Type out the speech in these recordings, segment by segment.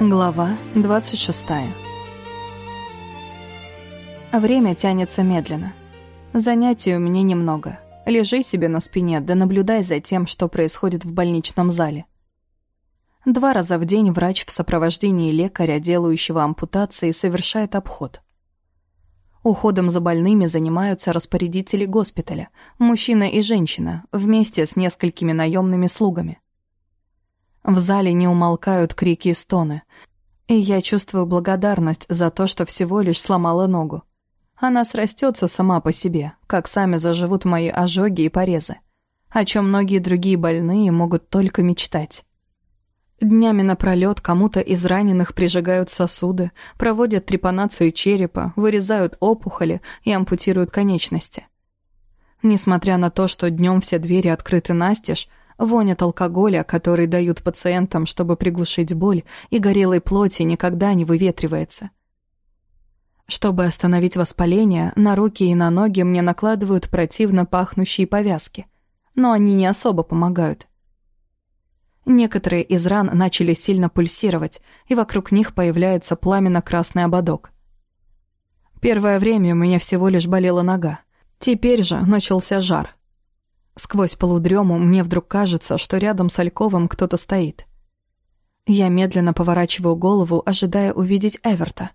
Глава 26 Время тянется медленно. Занятий у меня немного. Лежи себе на спине, да наблюдай за тем, что происходит в больничном зале. Два раза в день врач в сопровождении лекаря, делающего ампутации, совершает обход. Уходом за больными занимаются распорядители госпиталя, мужчина и женщина, вместе с несколькими наемными слугами. В зале не умолкают крики и стоны, и я чувствую благодарность за то, что всего лишь сломала ногу. Она срастется сама по себе, как сами заживут мои ожоги и порезы, о чем многие другие больные могут только мечтать. Днями напролёт кому-то из раненых прижигают сосуды, проводят трепанацию черепа, вырезают опухоли и ампутируют конечности. Несмотря на то, что днем все двери открыты настежь, вонь от алкоголя, который дают пациентам, чтобы приглушить боль, и горелой плоти никогда не выветривается. Чтобы остановить воспаление, на руки и на ноги мне накладывают противно пахнущие повязки, но они не особо помогают. Некоторые из ран начали сильно пульсировать, и вокруг них появляется пламенно-красный ободок. Первое время у меня всего лишь болела нога. Теперь же начался жар. Сквозь полудрему мне вдруг кажется, что рядом с Альковым кто-то стоит. Я медленно поворачиваю голову, ожидая увидеть Эверта.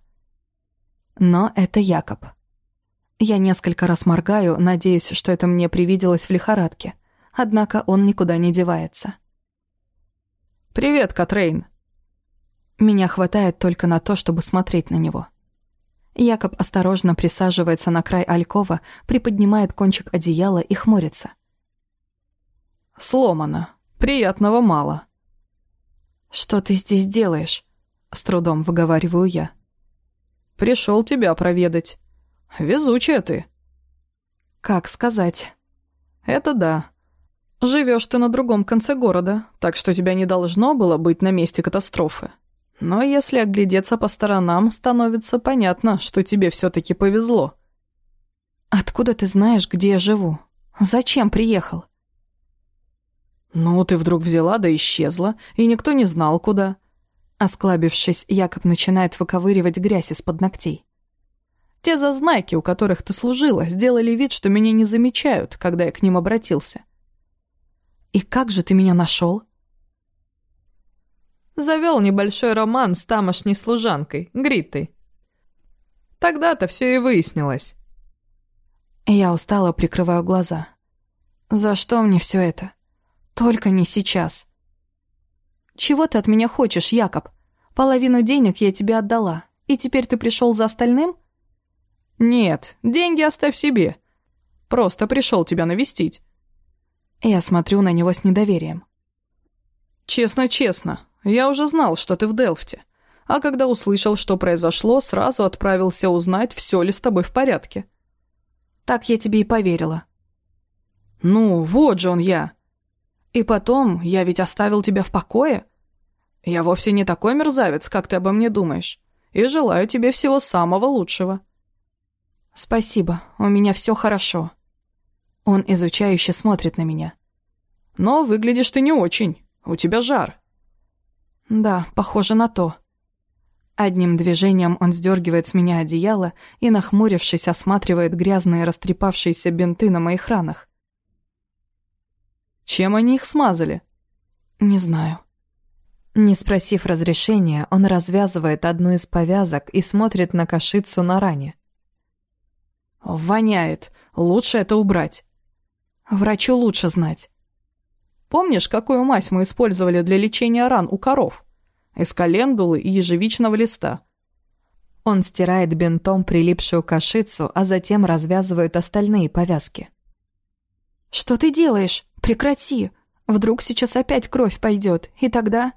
Но это Якоб. Я несколько раз моргаю, надеясь, что это мне привиделось в лихорадке. Однако он никуда не девается. «Привет, Катрейн!» Меня хватает только на то, чтобы смотреть на него. Якоб осторожно присаживается на край алькова, приподнимает кончик одеяла и хмурится. «Сломано. Приятного мало». «Что ты здесь делаешь?» — с трудом выговариваю я. «Пришел тебя проведать. Везучая ты». «Как сказать?» «Это да. Живешь ты на другом конце города, так что тебя не должно было быть на месте катастрофы. Но если оглядеться по сторонам, становится понятно, что тебе все-таки повезло. Откуда ты знаешь, где я живу? Зачем приехал? Ну, ты вдруг взяла да исчезла, и никто не знал, куда. Осклабившись, Якоб начинает выковыривать грязь из-под ногтей. Те зазнайки, у которых ты служила, сделали вид, что меня не замечают, когда я к ним обратился. «И как же ты меня нашел?» Завел небольшой роман с тамошней служанкой, Гритой. Тогда-то все и выяснилось. Я устало прикрываю глаза. «За что мне все это? Только не сейчас». «Чего ты от меня хочешь, Якоб? Половину денег я тебе отдала, и теперь ты пришел за остальным?» «Нет, деньги оставь себе. Просто пришел тебя навестить. Я смотрю на него с недоверием. «Честно-честно, я уже знал, что ты в Делфте. А когда услышал, что произошло, сразу отправился узнать, все ли с тобой в порядке». «Так я тебе и поверила». «Ну, вот же он я. И потом, я ведь оставил тебя в покое. Я вовсе не такой мерзавец, как ты обо мне думаешь, и желаю тебе всего самого лучшего». «Спасибо, у меня все хорошо», он изучающе смотрит на меня. «Но выглядишь ты не очень. У тебя жар». «Да, похоже на то». Одним движением он сдергивает с меня одеяло и, нахмурившись, осматривает грязные растрепавшиеся бинты на моих ранах. «Чем они их смазали?» «Не знаю». Не спросив разрешения, он развязывает одну из повязок и смотрит на кашицу на ране. «Воняет. Лучше это убрать». Врачу лучше знать. Помнишь, какую мазь мы использовали для лечения ран у коров? Из календулы и ежевичного листа. Он стирает бинтом прилипшую кашицу, а затем развязывает остальные повязки. «Что ты делаешь? Прекрати! Вдруг сейчас опять кровь пойдет, и тогда...»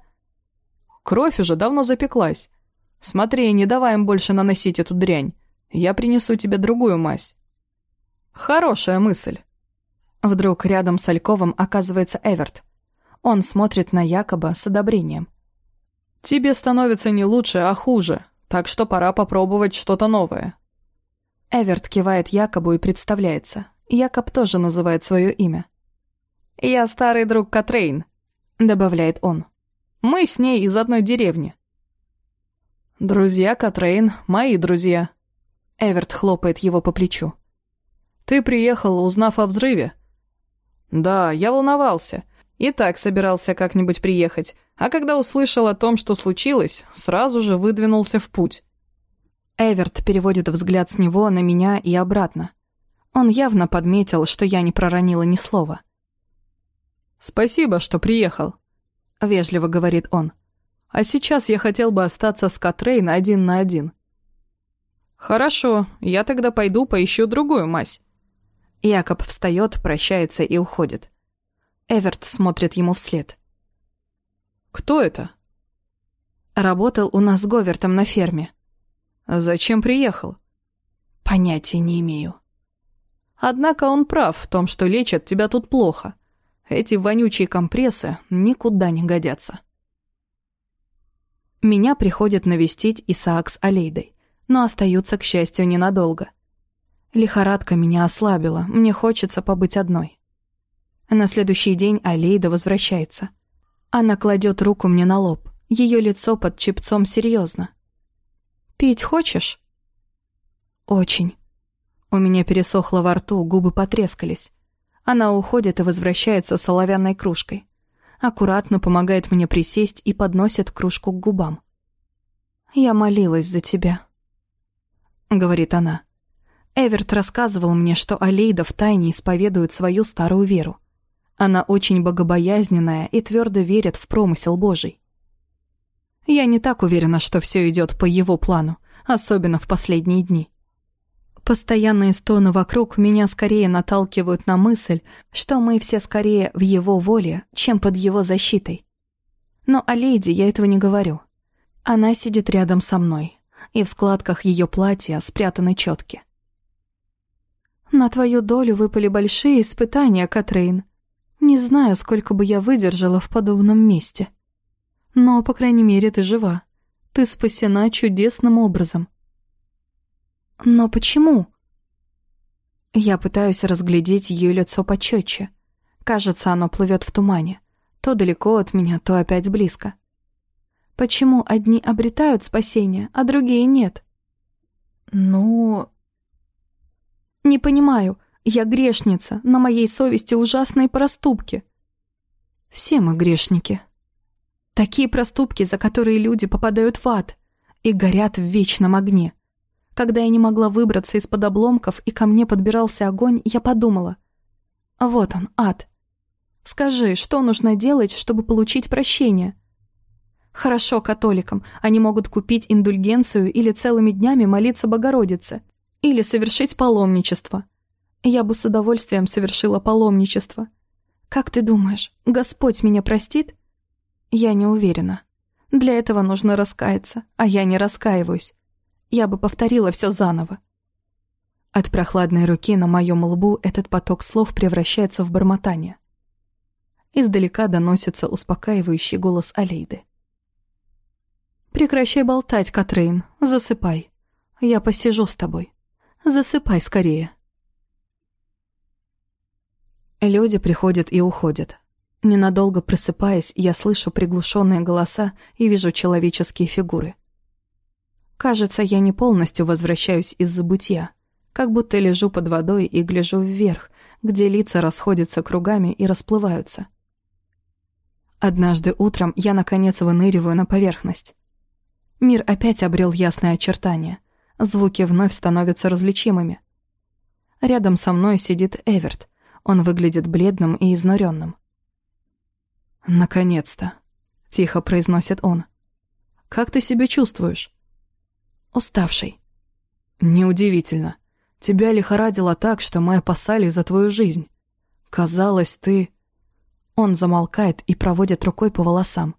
«Кровь уже давно запеклась. Смотри, не давай им больше наносить эту дрянь. Я принесу тебе другую мазь». «Хорошая мысль. Вдруг рядом с Альковым оказывается Эверт. Он смотрит на Якоба с одобрением. «Тебе становится не лучше, а хуже, так что пора попробовать что-то новое». Эверт кивает Якобу и представляется. Якоб тоже называет свое имя. «Я старый друг Катрейн», — добавляет он. «Мы с ней из одной деревни». «Друзья Катрейн, мои друзья». Эверт хлопает его по плечу. «Ты приехал, узнав о взрыве?» «Да, я волновался. И так собирался как-нибудь приехать. А когда услышал о том, что случилось, сразу же выдвинулся в путь». Эверт переводит взгляд с него на меня и обратно. Он явно подметил, что я не проронила ни слова. «Спасибо, что приехал», — вежливо говорит он. «А сейчас я хотел бы остаться с Катрейн один на один». «Хорошо, я тогда пойду поищу другую мазь». Якоб встает, прощается и уходит. Эверт смотрит ему вслед. «Кто это?» «Работал у нас с Говертом на ферме». «Зачем приехал?» «Понятия не имею». «Однако он прав в том, что лечат тебя тут плохо. Эти вонючие компрессы никуда не годятся». Меня приходят навестить Исаак с Алейдой, но остаются, к счастью, ненадолго. Лихорадка меня ослабила, мне хочется побыть одной. На следующий день Алейда возвращается. Она кладет руку мне на лоб, ее лицо под чепцом серьезно. «Пить хочешь?» «Очень». У меня пересохло во рту, губы потрескались. Она уходит и возвращается с оловянной кружкой. Аккуратно помогает мне присесть и подносит кружку к губам. «Я молилась за тебя», — говорит она. Эверт рассказывал мне, что Алейда втайне исповедует свою старую веру. Она очень богобоязненная и твердо верит в промысел Божий. Я не так уверена, что все идет по его плану, особенно в последние дни. Постоянные стоны вокруг меня скорее наталкивают на мысль, что мы все скорее в его воле, чем под его защитой. Но о леди я этого не говорю. Она сидит рядом со мной, и в складках ее платья спрятаны четки. «На твою долю выпали большие испытания, Катрейн», не знаю, сколько бы я выдержала в подобном месте. Но, по крайней мере, ты жива. Ты спасена чудесным образом. Но почему? Я пытаюсь разглядеть ее лицо почетче. Кажется, оно плывет в тумане. То далеко от меня, то опять близко. Почему одни обретают спасение, а другие нет? Ну... Не понимаю. Я грешница, на моей совести ужасные проступки. Все мы грешники. Такие проступки, за которые люди попадают в ад и горят в вечном огне. Когда я не могла выбраться из-под обломков и ко мне подбирался огонь, я подумала. Вот он, ад. Скажи, что нужно делать, чтобы получить прощение? Хорошо католикам, они могут купить индульгенцию или целыми днями молиться Богородице, или совершить паломничество – я бы с удовольствием совершила паломничество. Как ты думаешь, Господь меня простит? Я не уверена. Для этого нужно раскаяться, а я не раскаиваюсь. Я бы повторила все заново. От прохладной руки на моем лбу этот поток слов превращается в бормотание. Издалека доносится успокаивающий голос Алейды. «Прекращай болтать, Катрейн, засыпай. Я посижу с тобой. Засыпай скорее». Люди приходят и уходят. Ненадолго просыпаясь, я слышу приглушенные голоса и вижу человеческие фигуры. Кажется, я не полностью возвращаюсь из забытья, как будто лежу под водой и гляжу вверх, где лица расходятся кругами и расплываются. Однажды утром я, наконец, выныриваю на поверхность. Мир опять обрел ясные очертания. Звуки вновь становятся различимыми. Рядом со мной сидит Эверт, он выглядит бледным и изнуренным. «Наконец-то», — тихо произносит он. «Как ты себя чувствуешь?» «Уставший». «Неудивительно. Тебя лихорадило так, что мы опасались за твою жизнь. Казалось, ты...» Он замолкает и проводит рукой по волосам.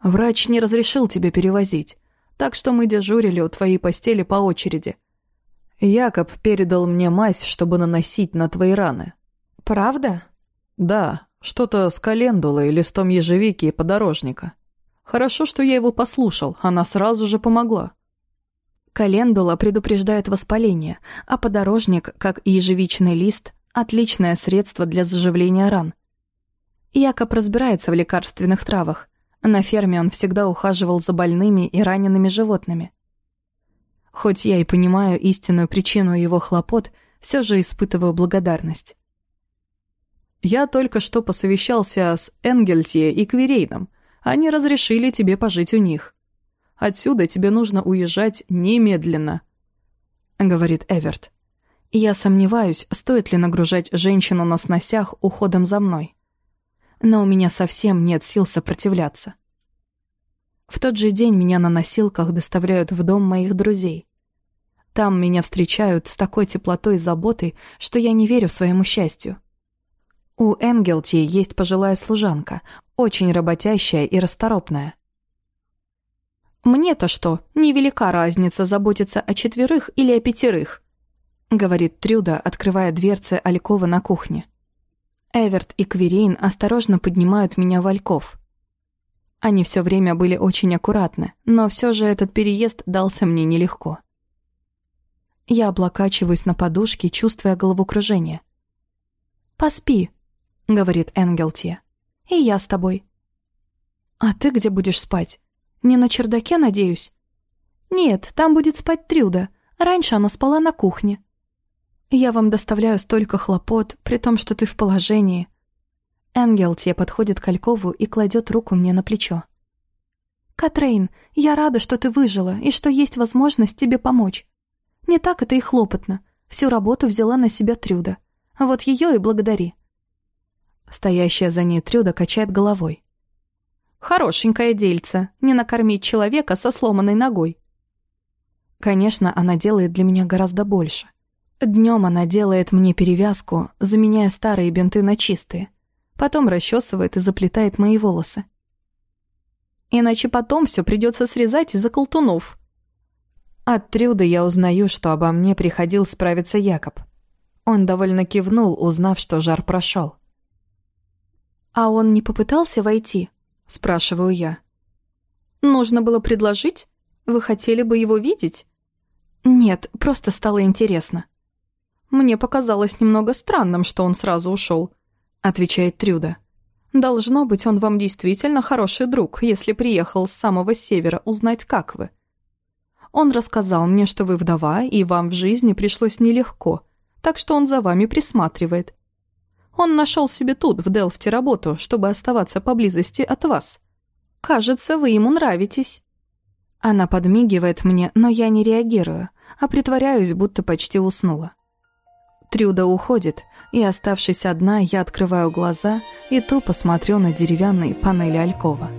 «Врач не разрешил тебе перевозить, так что мы дежурили у твоей постели по очереди, Якоб передал мне мазь, чтобы наносить на твои раны. Правда? Да, что-то с календулой, листом ежевики и подорожника. Хорошо, что я его послушал, она сразу же помогла. Календула предупреждает воспаление, а подорожник, как и ежевичный лист, отличное средство для заживления ран. Якоб разбирается в лекарственных травах. На ферме он всегда ухаживал за больными и ранеными животными. Хоть я и понимаю истинную причину его хлопот, все же испытываю благодарность. «Я только что посовещался с Энгельтье и Кверейном. Они разрешили тебе пожить у них. Отсюда тебе нужно уезжать немедленно», — говорит Эверт. Я сомневаюсь, стоит ли нагружать женщину на сносях уходом за мной. Но у меня совсем нет сил сопротивляться. В тот же день меня на носилках доставляют в дом моих друзей. Там меня встречают с такой теплотой и заботой, что я не верю своему счастью. У Энгелти есть пожилая служанка, очень работящая и расторопная. «Мне-то что, невелика разница, заботиться о четверых или о пятерых», говорит Трюда, открывая дверцы Алькова на кухне. Эверт и Кверейн осторожно поднимают меня в Альков. Они все время были очень аккуратны, но все же этот переезд дался мне нелегко. Я облокачиваюсь на подушке, чувствуя головокружение. «Поспи», — говорит Энгелти. «И я с тобой». «А ты где будешь спать? Не на чердаке, надеюсь?» «Нет, там будет спать Трюда. Раньше она спала на кухне». «Я вам доставляю столько хлопот, при том, что ты в положении. Энгелтия подходит к Алькову и кладет руку мне на плечо. «Катрейн, я рада, что ты выжила и что есть возможность тебе помочь. Не так это и хлопотно. Всю работу взяла на себя Трюда. Вот ее и благодари». Стоящая за ней Трюда качает головой. «Хорошенькое дельце, не накормить человека со сломанной ногой». Конечно, она делает для меня гораздо больше. Днем она делает мне перевязку, заменяя старые бинты на чистые – потом расчесывает и заплетает мои волосы. Иначе потом все придется срезать из-за колтунов. От Трюда я узнаю, что обо мне приходил справиться Якоб. Он довольно кивнул, узнав, что жар прошел. «А он не попытался войти?» – спрашиваю я. «Нужно было предложить? Вы хотели бы его видеть?» «Нет, просто стало интересно». Мне показалось немного странным, что он сразу ушел отвечает Трюда. «Должно быть, он вам действительно хороший друг, если приехал с самого севера узнать, как вы. Он рассказал мне, что вы вдова, и вам в жизни пришлось нелегко, так что он за вами присматривает. Он нашел себе тут, в Делфте, работу, чтобы оставаться поблизости от вас. Кажется, вы ему нравитесь». Она подмигивает мне, но я не реагирую, а притворяюсь, будто почти уснула. Трюда уходит, и, оставшись одна, я открываю глаза и тупо смотрю на деревянные панели Алькова.